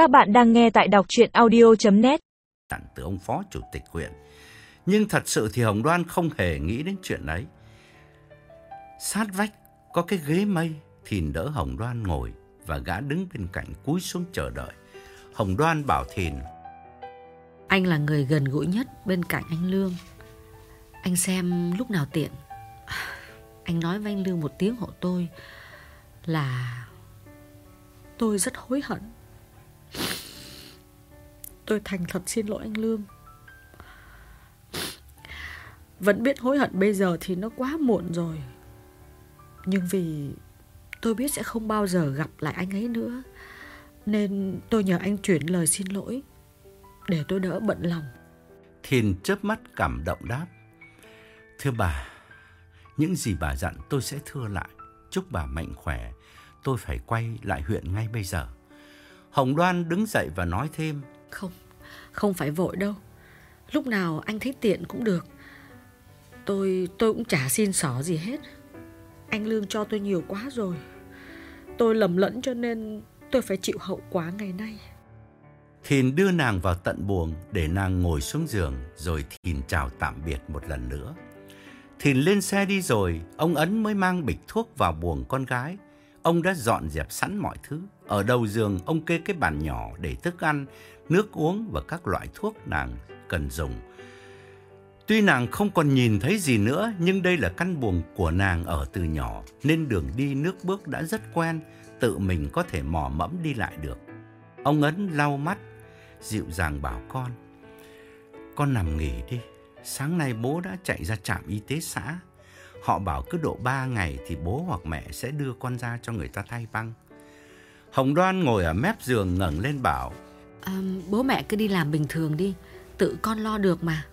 Các bạn đang nghe tại đọc chuyện audio.net Tặng từ ông phó chủ tịch huyện. Nhưng thật sự thì Hồng Đoan không hề nghĩ đến chuyện ấy. Sát vách có cái ghế mây, Thìn đỡ Hồng Đoan ngồi và gã đứng bên cạnh cúi xuống chờ đợi. Hồng Đoan bảo Thìn. Anh là người gần gũi nhất bên cạnh anh Lương. Anh xem lúc nào tiện. Anh nói với anh Lương một tiếng hộ tôi là tôi rất hối hận. Tôi thành thật xin lỗi anh Lương. Vẫn biết hối hận bây giờ thì nó quá muộn rồi. Nhưng vì tôi biết sẽ không bao giờ gặp lại anh ấy nữa. Nên tôi nhờ anh chuyển lời xin lỗi để tôi đỡ bận lòng. Thìn chớp mắt cảm động đáp. Thưa bà, những gì bà dặn tôi sẽ thưa lại. Chúc bà mạnh khỏe. Tôi phải quay lại huyện ngay bây giờ. Hồng Đoan đứng dậy và nói thêm. Không, không phải vội đâu. Lúc nào anh thấy tiện cũng được. Tôi tôi cũng chả xin xỏ gì hết. Anh Lương cho tôi nhiều quá rồi. Tôi lầm lẫn cho nên tôi phải chịu hậu quả ngày nay. Thìn đưa nàng vào tận buồng để nàng ngồi xuống giường rồi Thìn chào tạm biệt một lần nữa. Thìn lên xe đi rồi, ông Ấn mới mang bịch thuốc vào buồng con gái. Ông đã dọn dẹp sẵn mọi thứ. Ở đầu giường ông kê cái bàn nhỏ để thức ăn, nước uống và các loại thuốc nàng cần dùng. Tuy nàng không còn nhìn thấy gì nữa, nhưng đây là căn buồng của nàng ở từ nhỏ, nên đường đi nước bước đã rất quen, tự mình có thể mò mẫm đi lại được. Ông Ấn lau mắt, dịu dàng bảo con. Con nằm nghỉ đi, sáng nay bố đã chạy ra trạm y tế xã. Họ bảo cứ độ 3 ngày thì bố hoặc mẹ sẽ đưa con ra cho người ta thay băng. Hồng Đoan ngồi ở mép giường ngẩng lên bảo. À, bố mẹ cứ đi làm bình thường đi, tự con lo được mà.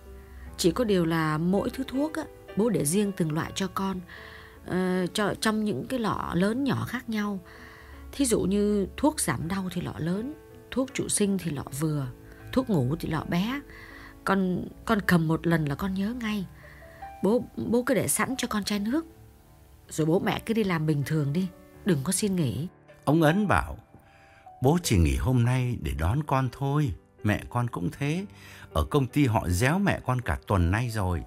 Chỉ có điều là mỗi thứ thuốc á, bố để riêng từng loại cho con, à, cho trong những cái lọ lớn nhỏ khác nhau. Thí dụ như thuốc giảm đau thì lọ lớn, thuốc trụ sinh thì lọ vừa, thuốc ngủ thì lọ bé. Con con cầm một lần là con nhớ ngay. Bố bố cứ để sẵn cho con chai nước. Rồi bố mẹ cứ đi làm bình thường đi, đừng có xin nghỉ. Ông Ấn bảo, bố chỉ nghỉ hôm nay để đón con thôi. Mẹ con cũng thế. Ở công ty họ déo mẹ con cả tuần nay rồi.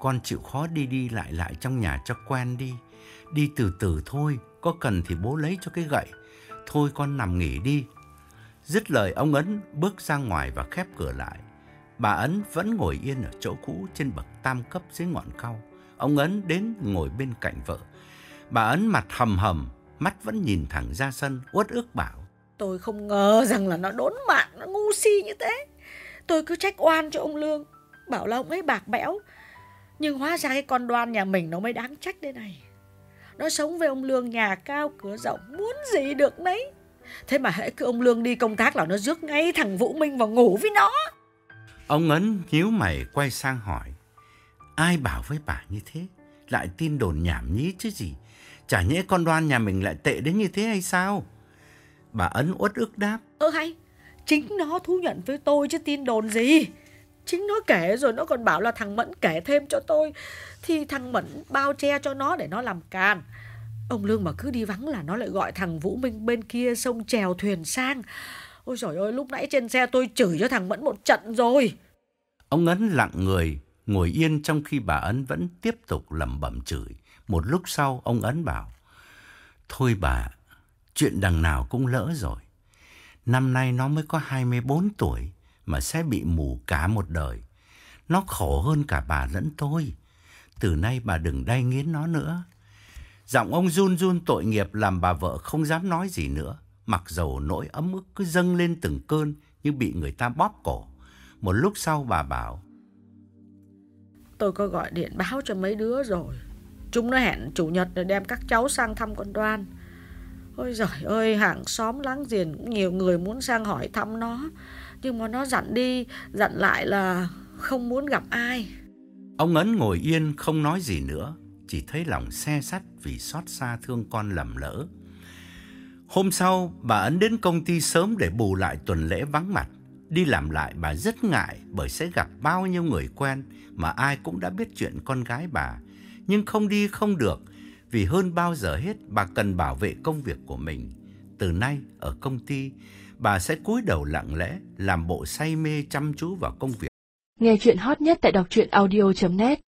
Con chịu khó đi đi lại lại trong nhà cho quen đi. Đi từ từ thôi, có cần thì bố lấy cho cái gậy. Thôi con nằm nghỉ đi. Dứt lời ông Ấn bước ra ngoài và khép cửa lại. Bà Ấn vẫn ngồi yên ở chỗ cũ trên bậc tam cấp dưới ngọn cau. Ông Ấn đến ngồi bên cạnh vợ. Bà Ấn mặt hầm hầm, mắt vẫn nhìn thẳng ra sân, uất ức bảo. Tôi không ngờ rằng là nó đốn mạng, nó ngu si như thế. Tôi cứ trách oan cho ông Lương, bảo là ông ấy bạc bẽo. Nhưng hóa ra cái con đoan nhà mình nó mới đáng trách đây này. Nó sống với ông Lương nhà cao cửa rộng, muốn gì được nấy. Thế mà hễ cứ ông Lương đi công tác là nó rước ngay thằng Vũ Minh vào ngủ với nó. Ông Ấn nhíu mày quay sang hỏi. Ai bảo với bà như thế? Lại tin đồn nhảm nhí chứ gì? Chả nhẽ con đoan nhà mình lại tệ đến như thế hay sao? Bà Ấn uất ức đáp. Ơ hay, chính nó thú nhận với tôi chứ tin đồn gì. Chính nó kể rồi nó còn bảo là thằng Mẫn kể thêm cho tôi. Thì thằng Mẫn bao che cho nó để nó làm càn. Ông Lương mà cứ đi vắng là nó lại gọi thằng Vũ Minh bên kia sông chèo thuyền sang. Ôi trời ơi, lúc nãy trên xe tôi chửi cho thằng Mẫn một trận rồi. Ông Ấn lặng người, ngồi yên trong khi bà Ấn vẫn tiếp tục lẩm bẩm chửi. Một lúc sau, ông Ấn bảo, Thôi bà, chuyện đằng nào cũng lỡ rồi. Năm nay nó mới có 24 tuổi mà sẽ bị mù cả một đời. Nó khổ hơn cả bà lẫn tôi. Từ nay bà đừng đay nghiến nó nữa. Giọng ông run run tội nghiệp làm bà vợ không dám nói gì nữa. Mặc dầu nỗi ấm ức cứ dâng lên từng cơn như bị người ta bóp cổ. Một lúc sau bà bảo. Tôi có gọi điện báo cho mấy đứa rồi. Chúng nó hẹn chủ nhật để đem các cháu sang thăm con đoan. Ôi giời ơi, hàng xóm láng giềng cũng nhiều người muốn sang hỏi thăm nó. Nhưng mà nó dặn đi, dặn lại là không muốn gặp ai. Ông Ấn ngồi yên không nói gì nữa, chỉ thấy lòng xe sắt vì xót xa thương con lầm lỡ. Hôm sau, bà Ấn đến công ty sớm để bù lại tuần lễ vắng mặt. Đi làm lại bà rất ngại bởi sẽ gặp bao nhiêu người quen mà ai cũng đã biết chuyện con gái bà. Nhưng không đi không được vì hơn bao giờ hết bà cần bảo vệ công việc của mình. Từ nay ở công ty, bà sẽ cúi đầu lặng lẽ, làm bộ say mê chăm chú vào công việc. Nghe chuyện hot nhất tại đọc truyện audio.net